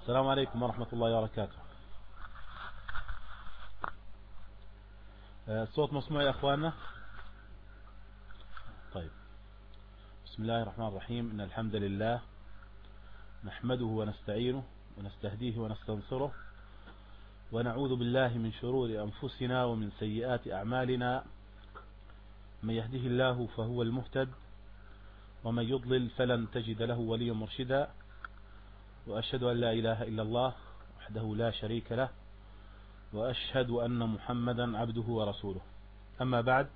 السلام عليكم ورحمة الله وبركاته. آه، الصوت مسموع يا أخواننا؟ طيب. بسم الله الرحمن الرحيم. إن الحمد لله نحمده ونستعينه ونستهديه ونستنصره ونعوذ بالله من شرور أنفسنا ومن سيئات أعمالنا. من يهده الله فهو المهتد ومن يضلل فلن تجد له وليا مرشدا. وأشهد أن لا إله إلا الله وحده لا شريك له وأشهد أن محمدا عبده ورسوله. أما بعد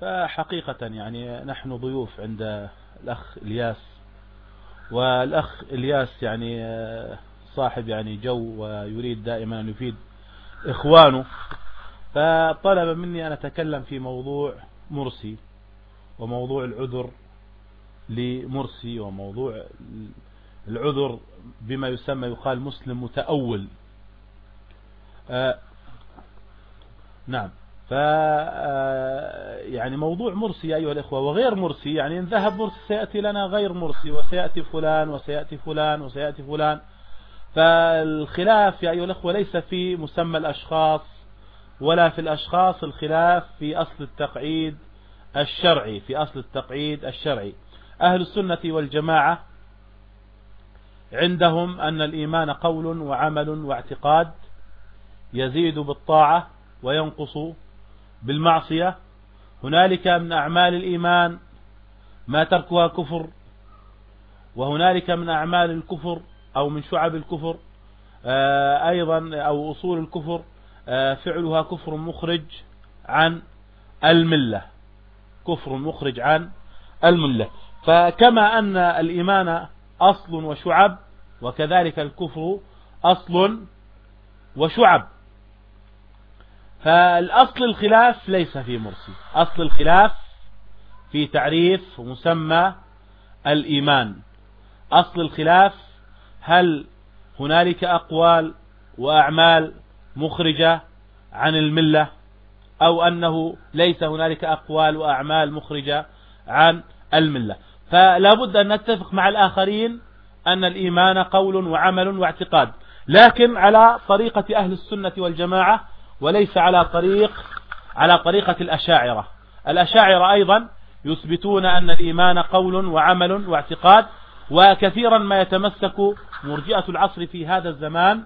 فحقيقة يعني نحن ضيوف عند الأخ إلياس والأخ إلياس يعني صاحب يعني جو ويريد دائما أن يفيد إخوانه. فطلب مني أن أتكلم في موضوع مرسي وموضوع العذر لمرسي وموضوع العذر بما يسمى يقال مسلم متأول. آه نعم. ف آه، يعني موضوع مرسي أيها الإخوة وغير مرسي يعني إن ذهب مرسي سيأتي لنا غير مرسي وسيأتي فلان وسيأتي فلان وسيأتي فلان. فالخلاف يا أيها الأخوة ليس في مسمى الأشخاص ولا في الأشخاص الخلاف في أصل التقعيد الشرعي في أصل التقعيد الشرعي. أهل السنة والجماعة عندهم أن الإيمان قول وعمل واعتقاد يزيد بالطاعة وينقص بالمعصية. هنالك من أعمال الإيمان ما تركها كفر وهنالك من أعمال الكفر أو من شعب الكفر آه، أيضا أو أصول الكفر آه، فعلها كفر مخرج عن الملة. كفر مخرج عن الملة. فكما أن الإيمان أصل وشعب وكذلك الكفر أصل وشعب. فالأصل الخلاف ليس في مرسي أصل الخلاف في تعريف مسمى الإيمان. أصل الخلاف هل هنالك أقوال وأعمال مخرجة عن الملة أو أنه ليس هنالك أقوال وأعمال مخرجة عن الملة؟ فلا بد أن نتفق مع الآخرين أن الإيمان قول وعمل واعتقاد. لكن على طريقة أهل السنة والجماعة وليس على طريق على طريقة الأشاعرة. الأشاعرة أيضا يثبتون أن الإيمان قول وعمل واعتقاد وكثيرا ما يتمسك مرجئة العصر في هذا الزمان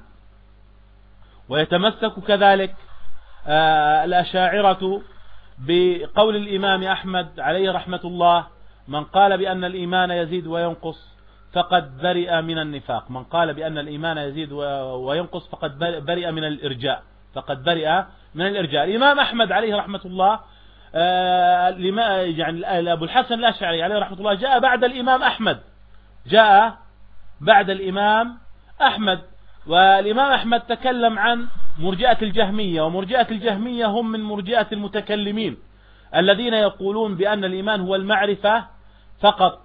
ويتمسك كذلك آه، الأشاعرة بقول الإمام أحمد عليه رحمة الله من قال بأن الإيمان يزيد وينقص فقد برئ من النفاق. من قال بأن الإيمان يزيد وينقص فقد برئ من الإرجاء. فقد برئ من الإرجاء. الإمام أحمد عليه رحمة الله آه، يعني أبو الحسن الأشعري عليه رحمة الله جاء بعد الإمام أحمد. جاء بعد الإمام أحمد. والإمام أحمد تكلم عن مرجئة الجهمية ومرجئة الجهمية هم من مرجئة المتكلمين الذين يقولون بأن الإيمان هو المعرفة فقط.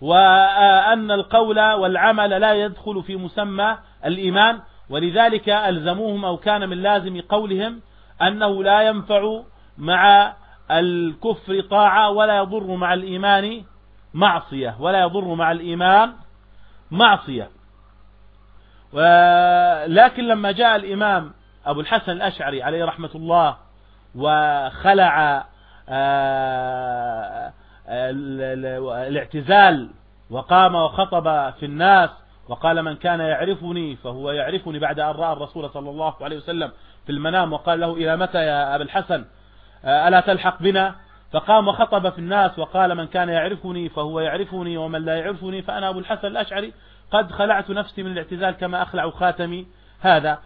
وأن القول والعمل لا يدخل في مسمى الإيمان ولذلك ألزموهم أو كان من لازم قولهم أنه لا ينفع مع الكفر طاعة ولا يضر مع الإيمان معصية ولا يضر مع الإيمان معصية. ولكن لما جاء الإمام أبو الحسن الأشعري عليه رحمة الله وخلع آه، الاعتزال وقام وخطب في الناس وقال من كان يعرفني فهو يعرفني بعد أن رأى الرسول صلى الله عليه وسلم في المنام وقال له إلى متى يا أبا الحسن؟ آه، ألا تلحق بنا؟ فقام وخطب في الناس وقال من كان يعرفني فهو يعرفني ومن لا يعرفني فأنا أبو الحسن الأشعري قد خلعت نفسي من الاعتزال كما أخلع خاتمي هذا.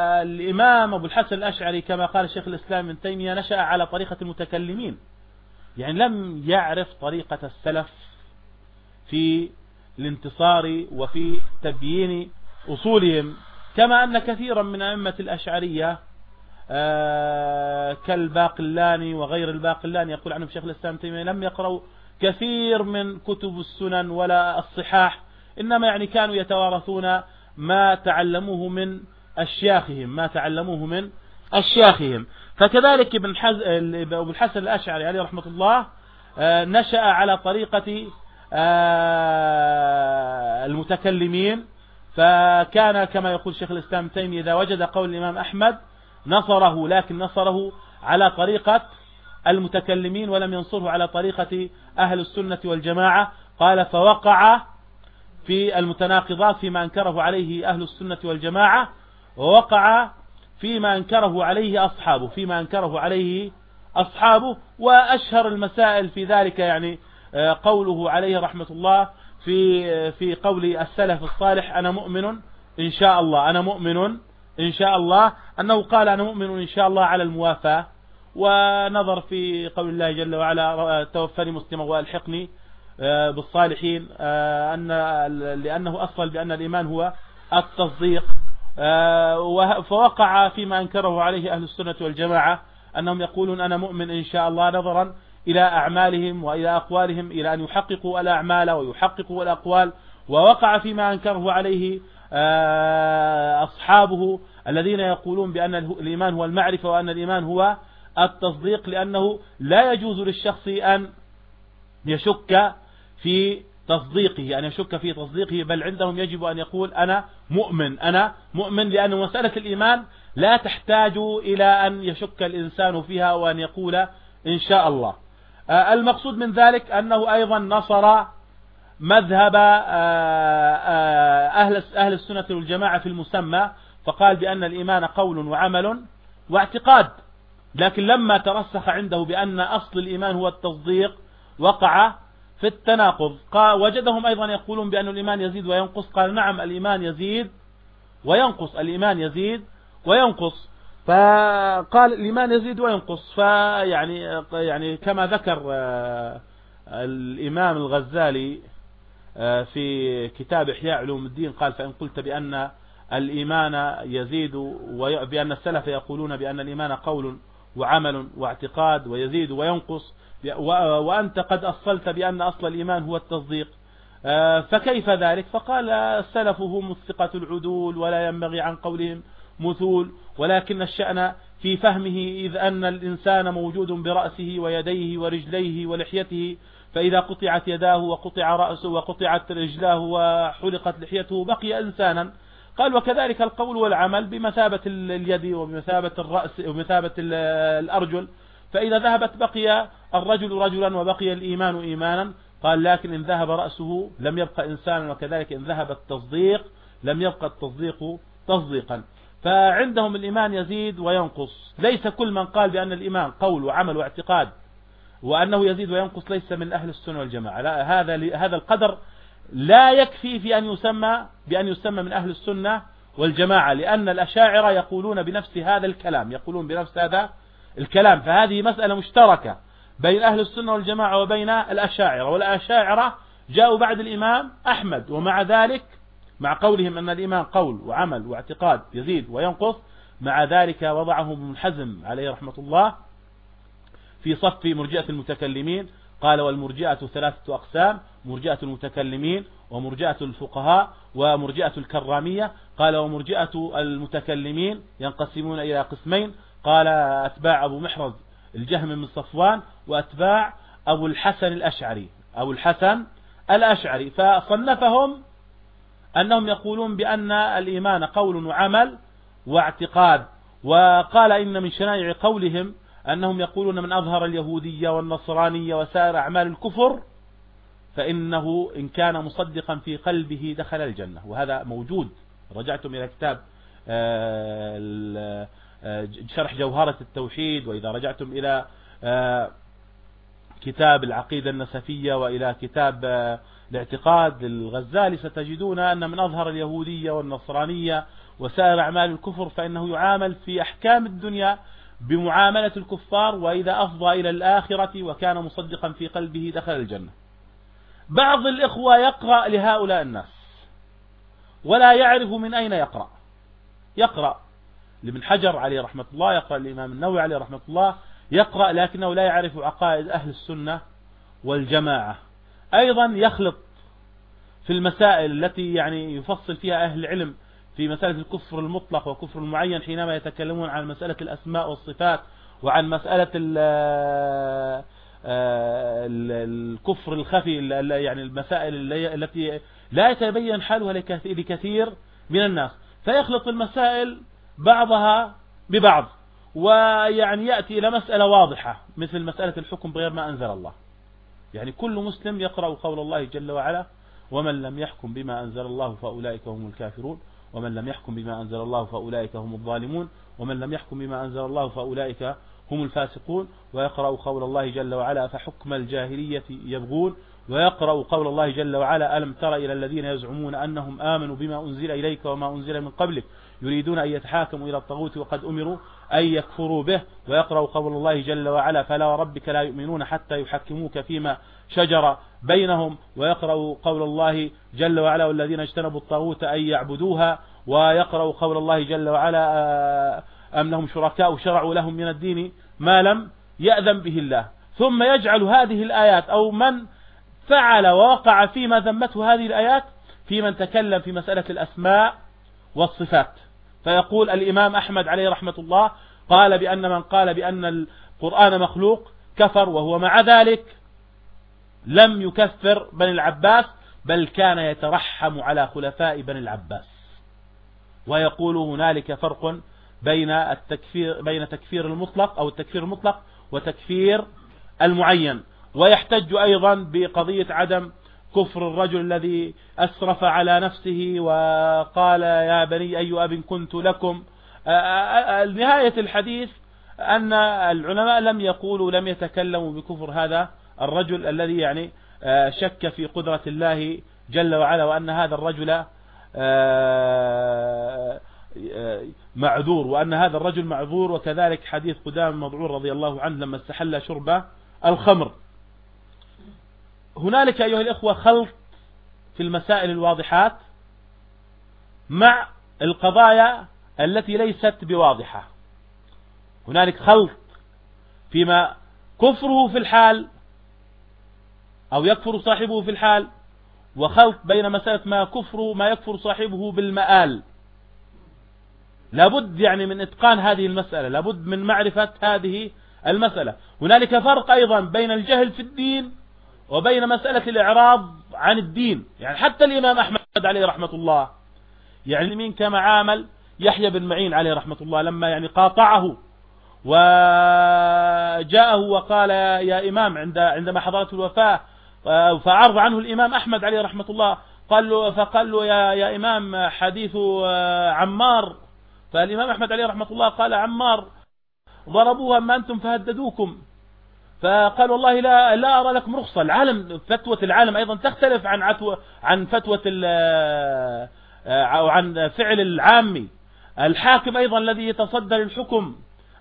فالإمام أبو الحسن الأشعري كما قال الشيخ الإسلام من تيمية نشأ على طريقة المتكلمين. يعني لم يعرف طريقة السلف في الانتصار وفي تبيين أصولهم كما أن كثيرا من أئمة الأشعرية آه، كالباقلاني وغير الباقلاني يقول عنهم شيخ الإسلام تيمية لم يقرأوا كثير من كتب السنن ولا الصحاح إنما يعني كانوا يتوارثون ما تعلموه من أشياخهم ما تعلموه من أشياخهم. فكذلك ابن حز... أبو الحسن الأشعري عليه رحمة الله آه، نشأ على طريقة آه، المتكلمين. فكان كما يقول شيخ الإسلام تيمي إذا وجد قول الإمام أحمد نصره لكن نصره على طريقة المتكلمين ولم ينصره على طريقة أهل السنة والجماعة. قال فوقع في المتناقضات فيما أنكره عليه أهل السنة والجماعة ووقع فيما أنكره عليه أصحابه فيما أنكره عليه أصحابه وأشهر المسائل في ذلك يعني آه، قوله عليه رحمة الله في في قول السلف الصالح أنا مؤمن إن شاء الله أنا مؤمن إن شاء الله أنه قال أنا مؤمن إن شاء الله على الموافاة ونظر في قول الله جل وعلا توفني مسلما وألحقني آه، بالصالحين آه، أن لأنه أصل بأن الإيمان هو التصديق آه، فوقع فيما أنكره عليه أهل السنة والجماعة أنهم يقولون أنا مؤمن إن شاء الله نظرا إلى أعمالهم وإلى أقوالهم إلى أن يحققوا الأعمال ويحققوا الأقوال. ووقع فيما أنكره عليه أصحابه الذين يقولون بأن الإيمان هو المعرفة وأن الإيمان هو التصديق لأنه لا يجوز للشخص أن يشك في تصديقه أن يشك في تصديقه بل عندهم يجب أن يقول أنا مؤمن أنا مؤمن لأن مسألة الإيمان لا تحتاج إلى أن يشك الإنسان فيها وأن يقول إن شاء الله. آه، المقصود من ذلك أنه أيضا نصر مذهب آه، آه، أهل السنة والجماعة في المسمى فقال بأن الإيمان قول وعمل واعتقاد. لكن لما ترسخ عنده بأن أصل الإيمان هو التصديق وقع في التناقض. قال وجدهم أيضا يقولون بأن الإيمان يزيد وينقص. قال نعم الإيمان يزيد وينقص الإيمان يزيد وينقص. فقال الإيمان يزيد وينقص. فيعني يعني كما ذكر آه، الإمام الغزالي آه، في كتاب إحياء علوم الدين قال فإن قلت بأن الإيمان يزيد وبأن السلف يقولون بأن الإيمان قول وعمل واعتقاد ويزيد وينقص وأنت قد أصلت بأن أصل الإيمان هو التصديق. آه، فكيف ذلك؟ فقال السلف هم الثقة العدول ولا ينبغي عن قولهم مثول ولكن الشأن في فهمه إذ أن الإنسان موجود برأسه ويديه ورجليه ولحيته فإذا قطعت يداه وقطع رأسه وقطعت رجلاه وحلقت لحيته بقي إنسانا. قال وكذلك القول والعمل بمثابة اليد وبمثابة الرأس وبمثابة الأرجل. فإذا ذهبت بقي الرجل رجلا وبقي الإيمان إيمانا قال لكن إن ذهب رأسه لم يبقى إنسانا وكذلك إن ذهب التصديق لم يبقى التصديق تصديقا. فعندهم الإيمان يزيد وينقص. ليس كل من قال بأن الإيمان قول وعمل واعتقاد وأنه يزيد وينقص ليس من أهل السنة والجماعة. لا هذا هذا القدر لا يكفي في أن يسمى بأن يسمى من أهل السنة والجماعة لأن الأشاعرة يقولون بنفس هذا الكلام يقولون بنفس هذا الكلام فهذه مسألة مشتركة بين أهل السنة والجماعة وبين الأشاعرة والأشاعرة جاءوا بعد الإمام أحمد ومع ذلك مع قولهم أن الإيمان قول وعمل واعتقاد يزيد وينقص مع ذلك وضعهم ابن حزم عليه رحمة الله في صف مرجئة المتكلمين قال والمرجئة ثلاثة أقسام مرجئة المتكلمين ومرجئة الفقهاء ومرجئة الكرامية قال ومرجئة المتكلمين ينقسمون إلى قسمين قال أتباع أبو محرز الجهم من صفوان وأتباع أبو الحسن الأشعري أبو الحسن الأشعري. فصنفهم أنهم يقولون بأن الإيمان قول وعمل واعتقاد وقال إن من شنائع قولهم أنهم يقولون من أظهر اليهودية والنصرانية وسائر أعمال الكفر فإنه إن كان مصدقا في قلبه دخل الجنة. وهذا موجود. رجعتم إلى كتاب آه، شرح جوهرة التوحيد وإذا رجعتم إلى آه، كتاب العقيدة النسفية وإلى كتاب الاعتقاد للغزالي ستجدون أن من أظهر اليهودية والنصرانية وسائر أعمال الكفر فإنه يعامل في أحكام الدنيا بمعاملة الكفار وإذا أفضى إلى الآخرة وكان مصدقا في قلبه دخل الجنة. بعض الإخوة يقرأ لهؤلاء الناس ولا يعرف من أين يقرأ. يقرأ. لابن حجر عليه رحمة الله يقرأ الإمام النووي عليه رحمة الله يقرأ لكنه لا يعرف عقائد أهل السنة والجماعة. أيضا يخلط في المسائل التي يعني يفصل فيها أهل العلم في مسألة الكفر المطلق وكفر المعين حينما يتكلمون عن مسألة الأسماء والصفات وعن مسألة آه، الكفر الخفي يعني المسائل التي لا يتبين حلها لكثير من الناس. فيخلط المسائل بعضها ببعض ويعني يأتي إلى مسألة واضحة مثل مسألة الحكم بغير ما أنزل الله. يعني كل مسلم يقرأ قول الله جل وعلا ومن لم يحكم بما أنزل الله فأولئك هم الكافرون ومن لم يحكم بما أنزل الله فأولئك هم الظالمون ومن لم يحكم بما أنزل الله فأولئك هم الفاسقون. ويقرأ قول الله جل وعلا فحكم الجاهلية يبغون. ويقرأ قول الله جل وعلا ألم تر إلى الذين يزعمون أنهم آمنوا بما أنزل إليك وما أنزل من قبلك؟ يريدون أن يتحاكموا إلى الطاغوت وقد أمروا أن يكفروا به ويقرأ قول الله جل وعلا فلا ربك لا يؤمنون حتى يحكموك فيما شجر بينهم ويقرأ قول الله جل وعلا والذين اجتنبوا الطاغوت أن يعبدوها ويقرأ قول الله جل وعلا آه، أم لهم شركاء شرعوا لهم من الدين ما لم يأذن به الله. ثم يجعل هذه الآيات أو من فعل ووقع فيما ذمته هذه الآيات في من تكلم في مسألة الأسماء والصفات. فيقول الإمام أحمد عليه رحمة الله قال بأن من قال بأن القرآن مخلوق كفر وهو مع ذلك لم يكفر بني العباس بل كان يترحم على خلفاء بني العباس ويقول هنالك فرق بين التكفير بين تكفير المطلق أو التكفير المطلق وتكفير المعين ويحتج أيضا بقضية عدم كفر الرجل الذي أسرف على نفسه وقال يا بني أي أب كنت لكم؟ نهاية الحديث أن العلماء لم يقولوا لم يتكلموا بكفر هذا الرجل الذي يعني شك في قدرة الله جل وعلا وأن هذا الرجل معذور وأن هذا الرجل معذور وكذلك حديث قدام مضعور رضي الله عنه لما استحل شرب الخمر. هنالك أيها الإخوة خلط في المسائل الواضحات مع القضايا التي ليست بواضحة. هنالك خلط فيما كفره في الحال أو يكفر صاحبه في الحال وخلط بين مسألة ما كفر ما يكفر صاحبه بالمآل. لابد يعني من إتقان هذه المسألة لابد من معرفة هذه المسألة. هنالك فرق أيضا بين الجهل في الدين وبين مسألة الإعراض عن الدين. يعني حتى الإمام أحمد عليه رحمة الله يعني مين كما عامل يحيى بن معين عليه رحمة الله لما يعني قاطعه وجاءه وقال يا إمام عند عندما حضرته الوفاة فعرض عنه الإمام أحمد عليه رحمة الله قال له فقال له يا, يا إمام حديث عمار. فالإمام أحمد عليه رحمة الله قال عمار ضربوها أما أنتم فهددوكم. فقال والله لا لا أرى لكم رخصة. العالم فتوى العالم أيضا تختلف عن عتوى عن فتوى أو عن فعل العامي. الحاكم أيضا الذي يتصدى للحكم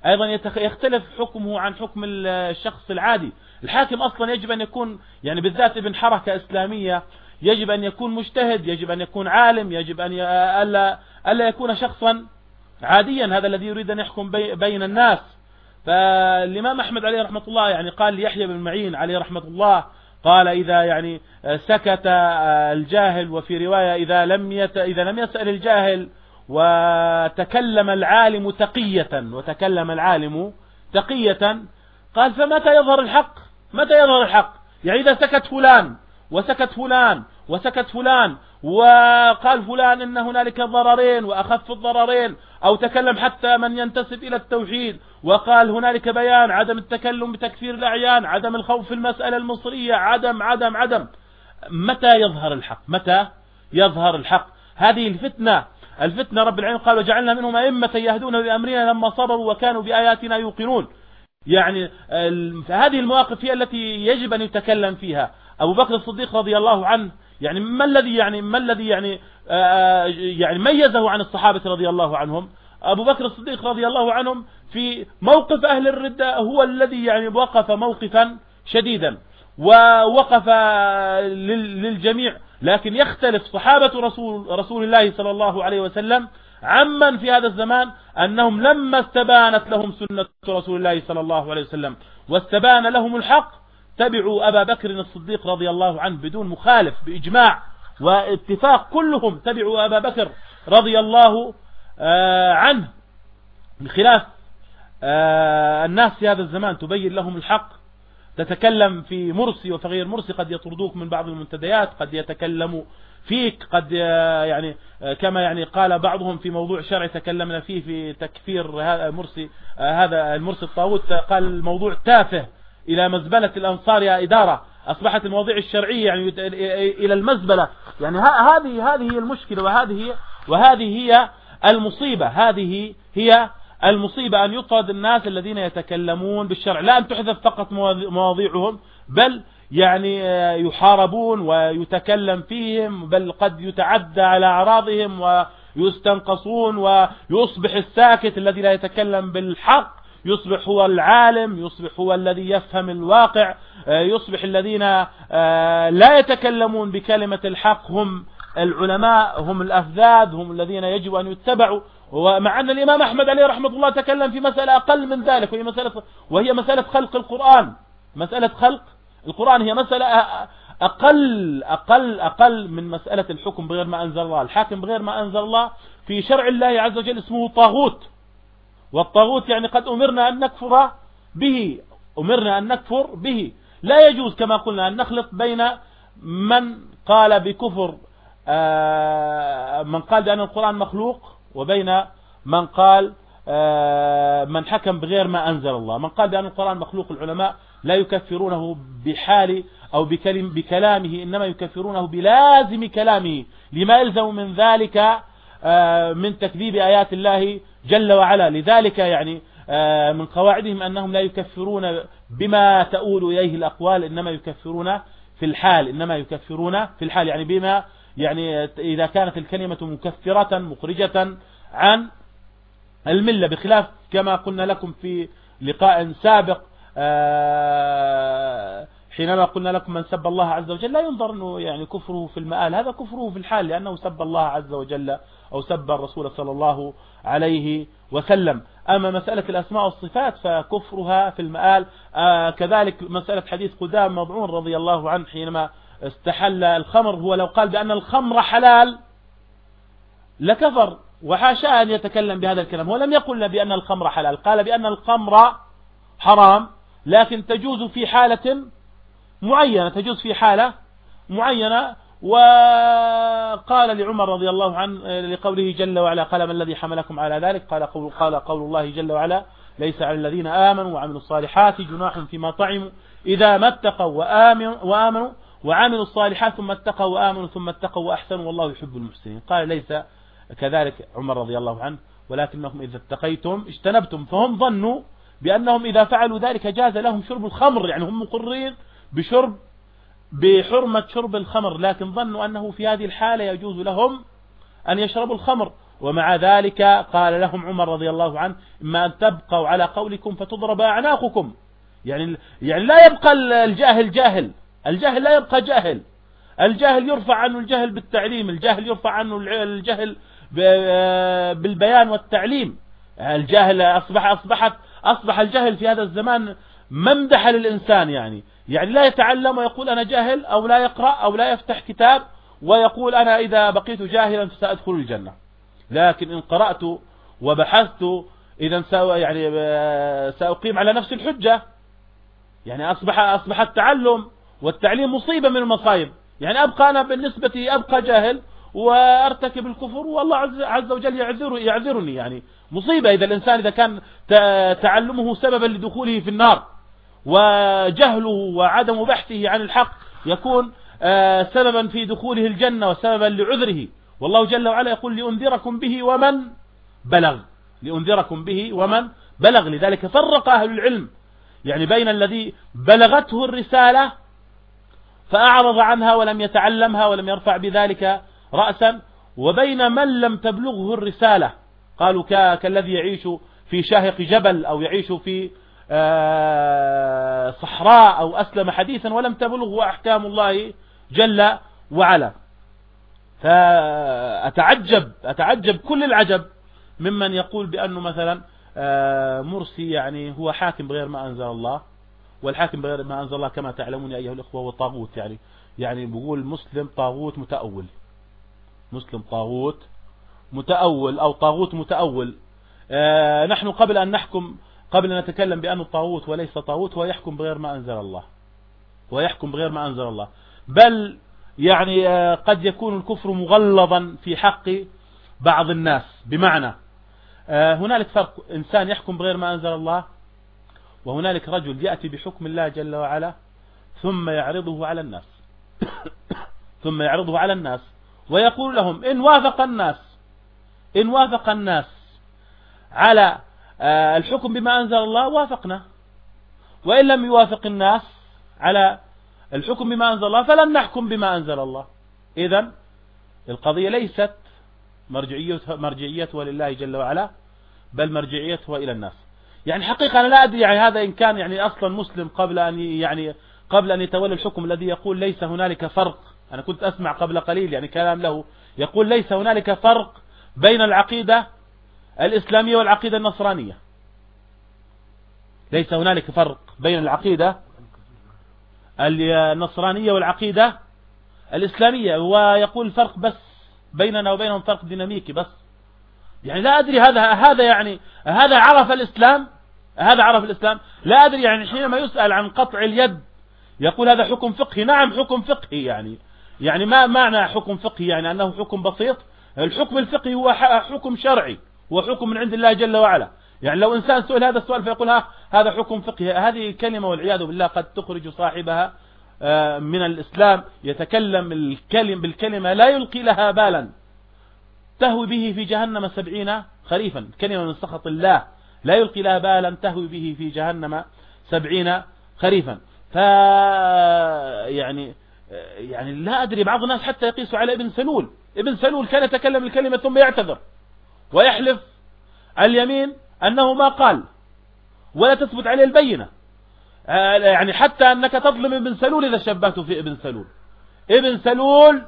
أيضا يختلف حكمه عن حكم الشخص العادي. الحاكم أصلا يجب أن يكون يعني بالذات ابن حركة إسلامية يجب أن يكون مجتهد يجب أن يكون عالم يجب أن ألا, ألا يكون شخصا عاديا. هذا الذي يريد أن يحكم بين الناس. فالإمام أحمد عليه رحمة الله يعني قال ليحيى بن معين عليه رحمة الله قال إذا يعني سكت الجاهل وفي رواية إذا لم يت إذا لم يسأل الجاهل وتكلم العالم تقية وتكلم العالم تقية قال فمتى يظهر الحق؟ متى يظهر الحق؟ يعني إذا سكت فلان وسكت فلان وسكت فلان وقال فلان إن هنالك ضررين وأخف الضررين أو تكلم حتى من ينتسب إلى التوحيد. وقال هنالك بيان عدم التكلم بتكفير الأعيان عدم الخوف في المسألة المصرية عدم عدم عدم. متى يظهر الحق؟ متى يظهر الحق؟ هذه الفتنة الفتنة رب العالمين قال وجعلنا منهم أئمة يهدون بأمرنا لما صبروا وكانوا بآياتنا يوقنون. يعني هذه المواقف هي التي يجب أن يتكلم فيها. أبو بكر الصديق رضي الله عنه يعني ما الذي يعني ما الذي يعني آه يعني ميزه عن الصحابة رضي الله عنهم؟ أبو بكر الصديق رضي الله عنهم في موقف أهل الردة هو الذي يعني وقف موقفا شديدا ووقف للجميع لكن يختلف صحابة رسول, رسول الله صلى الله عليه وسلم عمن في هذا الزمان أنهم لما استبانت لهم سنة رسول الله صلى الله عليه وسلم واستبان لهم الحق تبعوا أبا بكر الصديق رضي الله عنه بدون مخالف بإجماع واتفاق كلهم تبعوا أبا بكر رضي الله آه، عنه. بخلاف آه، الناس في هذا الزمان تبين لهم الحق. تتكلم في مرسي وفغير مرسي قد يطردوك من بعض المنتديات قد يتكلموا فيك قد يعني كما يعني قال بعضهم في موضوع شرعي تكلمنا فيه في تكفير مرسي هذا المرسي الطاغوت قال الموضوع تافه. إلى مزبلة الأنصار يا إدارة. أصبحت المواضيع الشرعية يعني إلى المزبلة. يعني هذه هذه هي المشكلة وهذه وهذه هي المصيبة. هذه هي المصيبة أن يطرد الناس الذين يتكلمون بالشرع. لا أن تحذف فقط مواضيعهم بل يعني يحاربون ويتكلم فيهم بل قد يتعدى على أعراضهم ويستنقصون ويصبح الساكت الذي لا يتكلم بالحق. يصبح هو العالم يصبح هو الذي يفهم الواقع يصبح الذين لا يتكلمون بكلمة الحق هم العلماء هم الأفذاذ هم الذين يجب أن يتبعوا. ومع أن الإمام أحمد عليه رحمة الله تكلم في مسألة أقل من ذلك وهي مسألة, وهي مسألة خلق القرآن. مسألة خلق القرآن هي مسألة أقل أقل أقل من مسألة الحكم بغير ما أنزل الله. الحاكم بغير ما أنزل الله في شرع الله عز وجل اسمه طاغوت. والطاغوت يعني قد أمرنا أن نكفر به أمرنا أن نكفر به. لا يجوز كما قلنا أن نخلط بين من قال بكفر آه، من قال بأن القرآن مخلوق وبين من قال آه، من حكم بغير ما أنزل الله. من قال بأن القرآن مخلوق العلماء لا يكفرونه بحال أو بكلم بكلامه إنما يكفرونه بلازم كلامه. لما يلزم من ذلك آه، من تكذيب آيات الله جل وعلا. لذلك يعني آه، من قواعدهم أنهم لا يكفرون بما تؤول إليه الأقوال إنما يكفرون في الحال إنما يكفرون في الحال. يعني بما يعني إذا كانت الكلمة مكفرة مخرجة عن الملة. بخلاف كما قلنا لكم في لقاء سابق آه، حينما قلنا لكم من سب الله عز وجل لا ينظر أنه يعني كفره في المآل هذا كفره في الحال لأنه سب الله عز وجل أو سب الرسول صلى الله عليه وسلم. أما مسألة الأسماء والصفات فكفرها في المآل آه كذلك مسألة حديث قدام مضعون رضي الله عنه حينما استحل الخمر هو لو قال بأن الخمر حلال لكفر وحاشا أن يتكلم بهذا الكلام. هو لم يقل بأن الخمر حلال قال بأن الخمر حرام لكن تجوز في حالة معينة تجوز في حالة معينة. وقال لعمر رضي الله عنه لقوله جل وعلا قال ما الذي حملكم على ذلك؟ قال قول, قال قول الله جل وعلا ليس على الذين آمنوا وعملوا الصالحات جناح فيما طعموا. إذا ما اتقوا وآمنوا, وآمنوا وعملوا الصالحات ثم اتقوا وآمنوا ثم اتقوا وأحسنوا والله يحب المحسنين. قال ليس كذلك عمر رضي الله عنه. ولكنهم إذا اتقيتم اجتنبتم فهم ظنوا بأنهم إذا فعلوا ذلك جاز لهم شرب الخمر يعني هم مقرين بشرب بحرمة شرب الخمر لكن ظنوا أنه في هذه الحالة يجوز لهم أن يشربوا الخمر. ومع ذلك قال لهم عمر رضي الله عنه إما أن تبقوا على قولكم فتضرب أعناقكم. يعني يعني لا يبقى الجاهل جاهل. الجاهل لا يبقى جاهل. الجاهل يرفع عنه الجهل بالتعليم الجاهل يرفع عنه الجهل بالبيان والتعليم. الجاهل أصبح أصبحت أصبح الجهل في هذا الزمان ممدح للإنسان يعني. يعني لا يتعلم ويقول أنا جاهل أو لا يقرأ أو لا يفتح كتاب ويقول أنا إذا بقيت جاهلا سأدخل الجنة. لكن إن قرأت وبحثت إذا يعني سأقيم على نفس الحجة. يعني أصبح أصبح التعلم والتعليم مصيبة من المصايب. يعني أبقى أنا بالنسبة أبقى جاهل وأرتكب الكفر والله عز وجل يعذر يعذرني يعني. مصيبة إذا الإنسان إذا كان تعلمه سببا لدخوله في النار. وجهله وعدم بحثه عن الحق يكون آه، سببا في دخوله الجنة وسببا لعذره. والله جل وعلا يقول لأنذركم به ومن بلغ. لأنذركم به ومن بلغ. لذلك فرق أهل العلم. يعني بين الذي بلغته الرسالة فأعرض عنها ولم يتعلمها ولم يرفع بذلك رأسا وبين من لم تبلغه الرسالة. قالوا كالذي يعيش في شاهق جبل أو يعيش في صحراء أو أسلم حديثا ولم تبلغه أحكام الله جل وعلا. فأتعجب أتعجب كل العجب ممن يقول بأنه مثلا آه، مرسي يعني هو حاكم بغير ما أنزل الله والحاكم بغير ما أنزل الله كما تعلمون أيها الأخوة هو طاغوت يعني. يعني بقول مسلم طاغوت متأول. مسلم طاغوت متأول أو طاغوت متأول. آه، نحن قبل أن نحكم قبل أن نتكلم بأنه طاغوت وليس طاغوت هو يحكم بغير ما أنزل الله. ويحكم بغير ما أنزل الله. بل يعني آه، قد يكون الكفر مغلظا في حق بعض الناس. بمعنى آه، هنالك فرق. إنسان يحكم بغير ما أنزل الله وهنالك رجل يأتي بحكم الله جل وعلا ثم يعرضه على الناس. ثم يعرضه على الناس ويقول لهم إن وافق الناس إن وافق الناس على الحكم بما أنزل الله وافقنا. وإن لم يوافق الناس على الحكم بما أنزل الله فلن نحكم بما أنزل الله. إذا القضية ليست مرجعيتها مرجعيتها لله جل وعلا بل مرجعيتها إلى الناس. يعني حقيقة أنا لا أدري يعني هذا إن كان يعني أصلا مسلم قبل أن يعني قبل أن يتولى الحكم الذي يقول ليس هنالك فرق. أنا كنت أسمع قبل قليل يعني كلام له يقول ليس هنالك فرق بين العقيدة الإسلامية والعقيدة النصرانية. ليس هنالك فرق بين العقيدة النصرانية والعقيدة الإسلامية ويقول الفرق بس بيننا وبينهم فرق ديناميكي بس. يعني لا أدري هذا هذا يعني هذا عرف الإسلام؟ هذا عرف الإسلام؟ لا أدري يعني حينما يسأل عن قطع اليد يقول هذا حكم فقهي. نعم حكم فقهي يعني يعني ما معنى حكم فقهي؟ يعني أنه حكم بسيط. الحكم الفقهي هو حكم شرعي. هو حكم من عند الله جل وعلا. يعني لو إنسان سئل هذا السؤال فيقول ها هذا حكم فقهي هذه كلمة والعياذ بالله قد تخرج صاحبها آه، من الإسلام يتكلم الكلم بالكلمة لا يلقي لها بالا. تهوي به في جهنم سبعين خريفا. كلمة من سخط الله. لا يلقي لها بالا تهوي به في جهنم سبعين خريفا. ف يعني يعني لا أدري بعض الناس حتى يقيس على ابن سلول. ابن سلول كان يتكلم الكلمة ثم يعتذر. ويحلف اليمين أنه ما قال ولا تثبت عليه البينة. آه، يعني حتى أنك تظلم ابن سلول إذا شبهته في ابن سلول. ابن سلول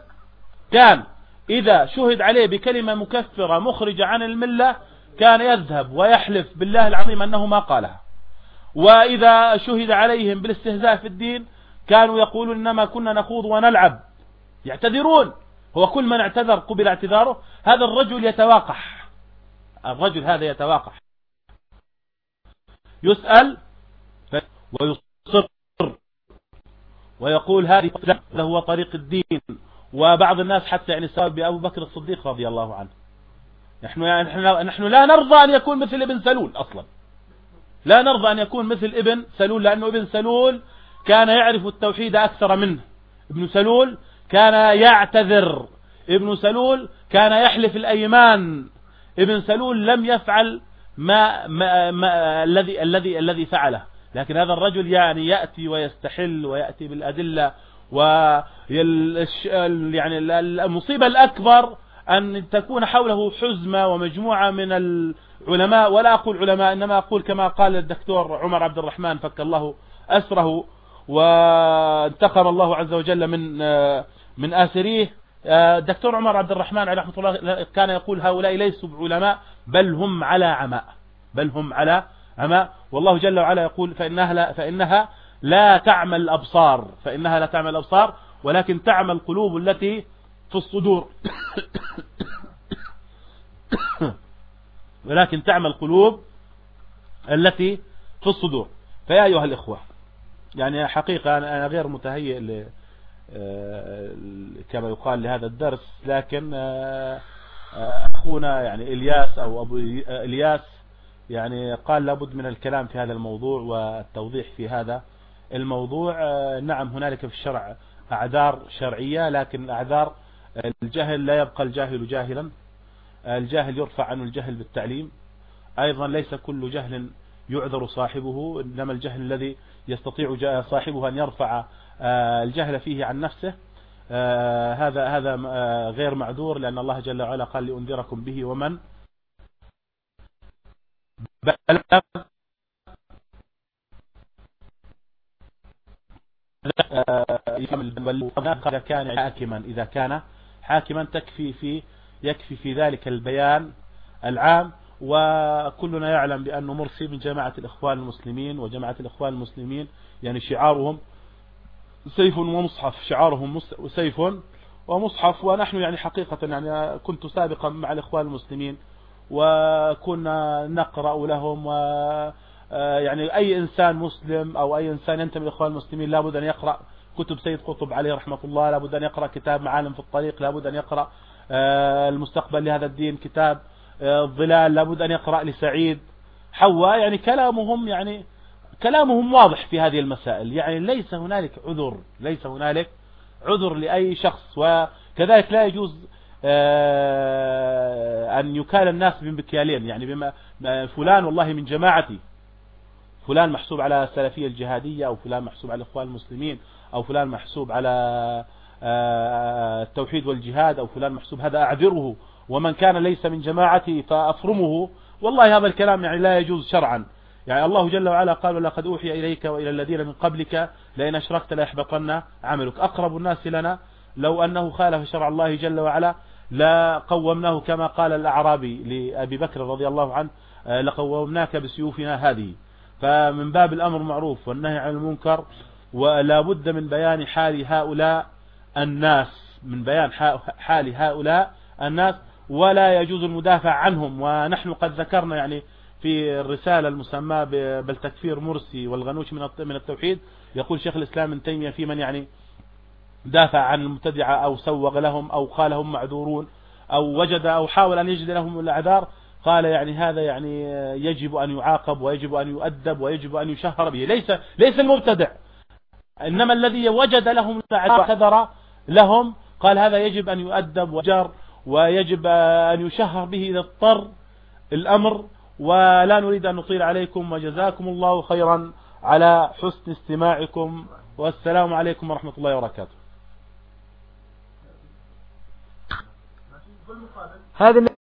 كان إذا شهد عليه بكلمة مكفرة مخرجة عن الملة كان يذهب ويحلف بالله العظيم أنه ما قالها. وإذا شهد عليهم بالاستهزاء في الدين كانوا يقولون إنما كنا نخوض ونلعب. يعتذرون. هو كل من اعتذر قبل اعتذاره. هذا الرجل يتواقح الرجل هذا يتواقح يسأل ويصر ويقول هذه هو طريق الدين وبعض الناس حتى يعني سبب بأبو بكر الصديق رضي الله عنه. نحن يعني نحن, نحن لا نرضى أن يكون مثل ابن سلول أصلا. لا نرضى أن يكون مثل ابن سلول لأنه ابن سلول كان يعرف التوحيد أكثر منه. ابن سلول كان يعتذر. ابن سلول كان يحلف الأيمان. ابن سلول لم يفعل ما, ما, ما الذي الذي الذي فعله. لكن هذا الرجل يعني يأتي ويستحل ويأتي بالأدلة يعني المصيبة الأكبر أن تكون حوله حزمة ومجموعة من العلماء ولا أقول علماء إنما أقول كما قال الدكتور عمر عبد الرحمن فك الله أسره وانتقم الله عز وجل من من آسريه. الدكتور عمر عبد الرحمن عليه رحمة الله كان يقول هؤلاء ليسوا بعلماء بل هم على عماء بل هم على عماء. والله جل وعلا يقول فإنها لا, فإنها لا تعمل الأبصار فإنها لا تعمل الأبصار ولكن تعمل القلوب التي في الصدور. ولكن تعمل القلوب التي في الصدور. فيا أيها الإخوة يعني حقيقة أنا غير متهيئ آه، كما يقال لهذا الدرس لكن آه، آه، أخونا يعني إلياس أو أبو إلياس يعني قال لابد من الكلام في هذا الموضوع والتوضيح في هذا الموضوع. نعم هنالك في الشرع أعذار شرعية لكن أعذار الجهل لا يبقى الجاهل جاهلا الجاهل يرفع عنه الجهل بالتعليم أيضا ليس كل جهل يعذر صاحبه إنما الجهل الذي يستطيع صاحبه أن يرفع آه، الجهل فيه عن نفسه. آه، هذا هذا آه، غير معذور لأن الله جل وعلا قال لأنذركم به ومن؟ بلغ إذا كان حاكما إذا كان حاكما تكفي في يكفي في ذلك البيان العام. وكلنا يعلم بأنه مرسي من جماعة الإخوان المسلمين وجماعة الإخوان المسلمين يعني شعارهم سيف ومصحف شعارهم سيف ومصحف ونحن يعني حقيقة يعني كنت سابقا مع الإخوان المسلمين وكنا نقرأ لهم و آه، يعني أي إنسان مسلم أو أي إنسان ينتمي لإخوان المسلمين لابد أن يقرأ كتب سيد قطب عليه رحمة الله لابد أن يقرأ كتاب معالم في الطريق لابد أن يقرأ آه، المستقبل لهذا الدين كتاب آه، الظلال لابد أن يقرأ لسعيد حواء يعني كلامهم يعني كلامهم واضح في هذه المسائل. يعني ليس هنالك عذر ليس هنالك عذر لأي شخص وكذلك لا يجوز أن يكال الناس بمكيالين يعني بما فلان والله من جماعتي. فلان محسوب على السلفية الجهادية أو فلان محسوب على الإخوان المسلمين أو فلان محسوب على آه، التوحيد والجهاد أو فلان محسوب. هذا أعذره. ومن كان ليس من جماعتي فأفرمه. والله هذا الكلام يعني لا يجوز شرعا. يعني الله جل وعلا قال لقد أوحي إليك وإلى الذين من قبلك لئن أشركت ليحبطن عملك. أقرب الناس لنا لو أنه خالف شرع الله جل وعلا لا قومناه كما قال الأعرابي لأبي بكر رضي الله عنه آه، لقومناك بسيوفنا هذه. فمن باب الأمر بالمعروف والنهي عن المنكر ولا بد من بيان حال هؤلاء الناس من بيان حال هؤلاء الناس ولا يجوز المدافعة عنهم. ونحن قد ذكرنا يعني في الرسالة المسمى بتكفير مرسي والغنوشي من التوحيد يقول شيخ الإسلام ابن تيمية في من يعني دافع عن المبتدعة أو سوغ لهم أو قال هم معذورون أو وجد أو حاول أن يجد لهم الأعذار قال يعني هذا يعني يجب أن يعاقب ويجب أن يؤدب ويجب أن يشهر به. ليس ليس المبتدع. إنما الذي وجد لهم اعتذر لهم قال هذا يجب أن يؤدب ويجب أن يشهر به إذا اضطر الأمر. ولا نريد أن نطيل عليكم وجزاكم الله خيرا على حسن استماعكم. والسلام عليكم ورحمة الله وبركاته. هذه